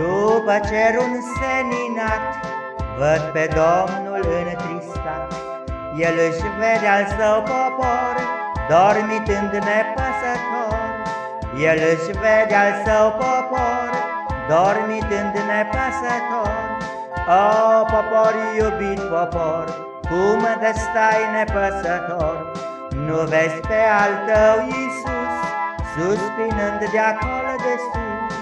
După cerul seninat, văd pe Domnul întristat. El își vede al său popor, dormitând nepăsător. El își vede al său popor, dormitând nepăsător. O, popor iubit popor, cum de stai nepăsător? Nu vezi pe al tău Iisus, suspinând de acolo de sus?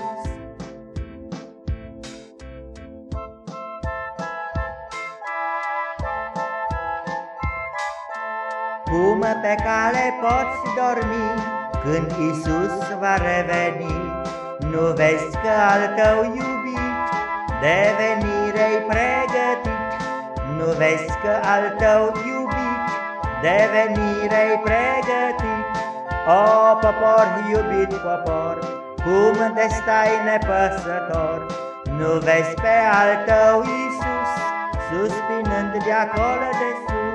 Cum pe cale poți dormi când Isus va reveni? Nu vezi că al tău iubit de venire-i pregătit? Nu vezi că al tău iubit de venire-i pregătit? O, popor iubit popor, cum de stai nepăsător? Nu vezi pe al tău Isus suspinând de acolo de sus?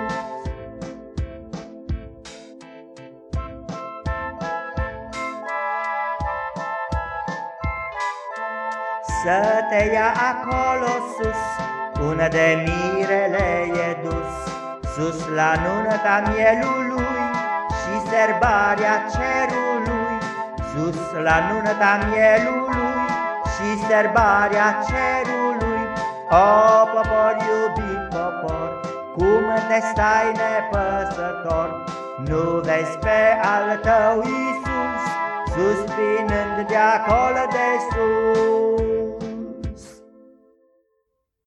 Să te ia acolo sus, unde mirele e dus, Sus la nunăta mielului și serbarea cerului, Sus la nunăta mielului și serbarea cerului. O, popor iubit popor, cum te stai nepăsător, Nu vezi pe al tău Iisus, suspinând de acolo de sus.